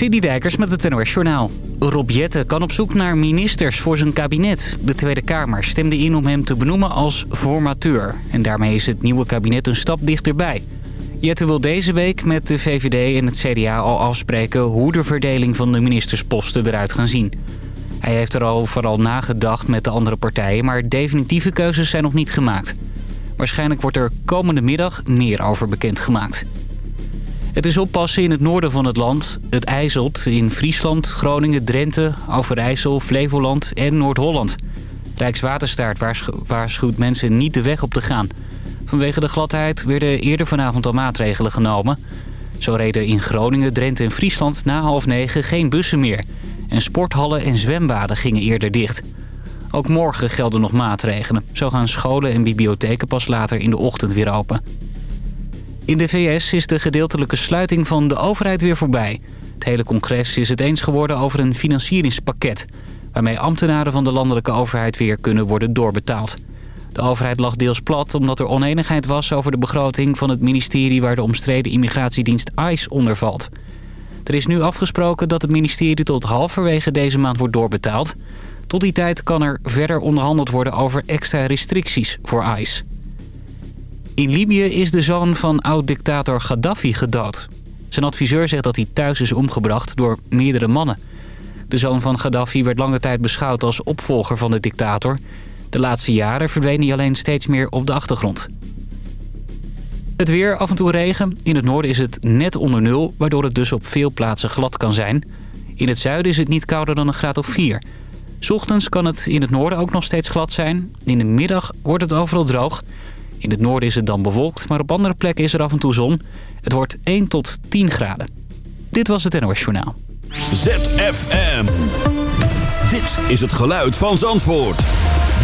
Sidney Dijkers met het NOS Journaal. Rob Jette kan op zoek naar ministers voor zijn kabinet. De Tweede Kamer stemde in om hem te benoemen als formateur. En daarmee is het nieuwe kabinet een stap dichterbij. Jette wil deze week met de VVD en het CDA al afspreken... hoe de verdeling van de ministersposten eruit gaan zien. Hij heeft er al vooral nagedacht met de andere partijen... maar definitieve keuzes zijn nog niet gemaakt. Waarschijnlijk wordt er komende middag meer over bekendgemaakt. Het is oppassen in het noorden van het land. Het ijzelt in Friesland, Groningen, Drenthe, Overijssel, Flevoland en Noord-Holland. Rijkswaterstaat waarschuwt mensen niet de weg op te gaan. Vanwege de gladheid werden eerder vanavond al maatregelen genomen. Zo reden in Groningen, Drenthe en Friesland na half negen geen bussen meer. En sporthallen en zwembaden gingen eerder dicht. Ook morgen gelden nog maatregelen. Zo gaan scholen en bibliotheken pas later in de ochtend weer open. In de VS is de gedeeltelijke sluiting van de overheid weer voorbij. Het hele congres is het eens geworden over een financieringspakket... waarmee ambtenaren van de landelijke overheid weer kunnen worden doorbetaald. De overheid lag deels plat omdat er oneenigheid was over de begroting van het ministerie... waar de omstreden immigratiedienst ICE onder valt. Er is nu afgesproken dat het ministerie tot halverwege deze maand wordt doorbetaald. Tot die tijd kan er verder onderhandeld worden over extra restricties voor ICE. In Libië is de zoon van oud-dictator Gaddafi gedood. Zijn adviseur zegt dat hij thuis is omgebracht door meerdere mannen. De zoon van Gaddafi werd lange tijd beschouwd als opvolger van de dictator. De laatste jaren verdween hij alleen steeds meer op de achtergrond. Het weer, af en toe regen. In het noorden is het net onder nul, waardoor het dus op veel plaatsen glad kan zijn. In het zuiden is het niet kouder dan een graad of 4. Ochtends kan het in het noorden ook nog steeds glad zijn. In de middag wordt het overal droog. In het noorden is het dan bewolkt, maar op andere plekken is er af en toe zon. Het wordt 1 tot 10 graden. Dit was het NOS Journaal. ZFM. Dit is het geluid van Zandvoort.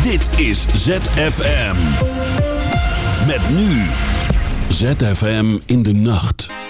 Dit is ZFM. Met nu. ZFM in de nacht.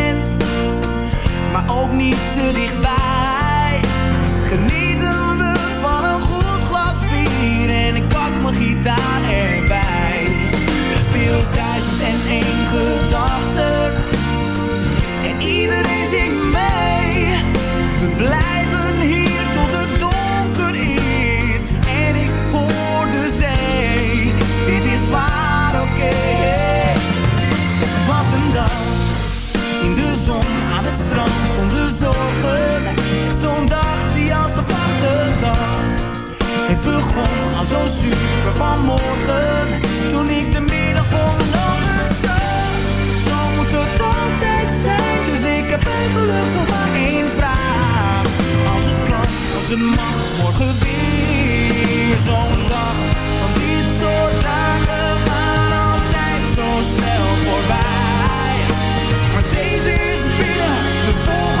ook niet te dichtbij. Genieten we van een goed glas bier en ik pak mijn gitaar erbij. Er speelt duizend en één gedachten en iedereen zingt mee. We blijven hier tot het donker is en ik hoor de zee. Dit is waar, oké. Wat een dag in de zon aan het strand zorgen. Zo'n dag die altijd te wachten dag. Het begon al zo super vanmorgen. Toen ik de middag voor mijn ogen zag. Zo moet het altijd zijn. Dus ik heb eigenlijk nog maar één vraag. Als het kan, als het mag, morgen weer zo'n dag. Want dit soort dagen gaan altijd zo snel voorbij. Maar deze is binnen de volgende.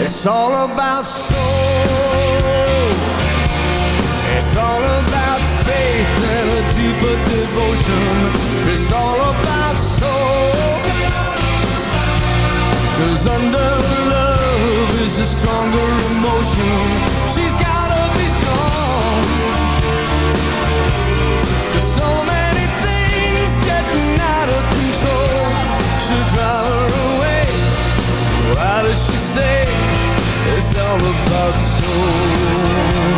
It's all about soul. It's all about faith and a deeper devotion. It's all about soul. Cause under love is a stronger emotion. She's gotta be strong. There's so many things getting out of control. Should drive her away. Why does she stay? All about soul.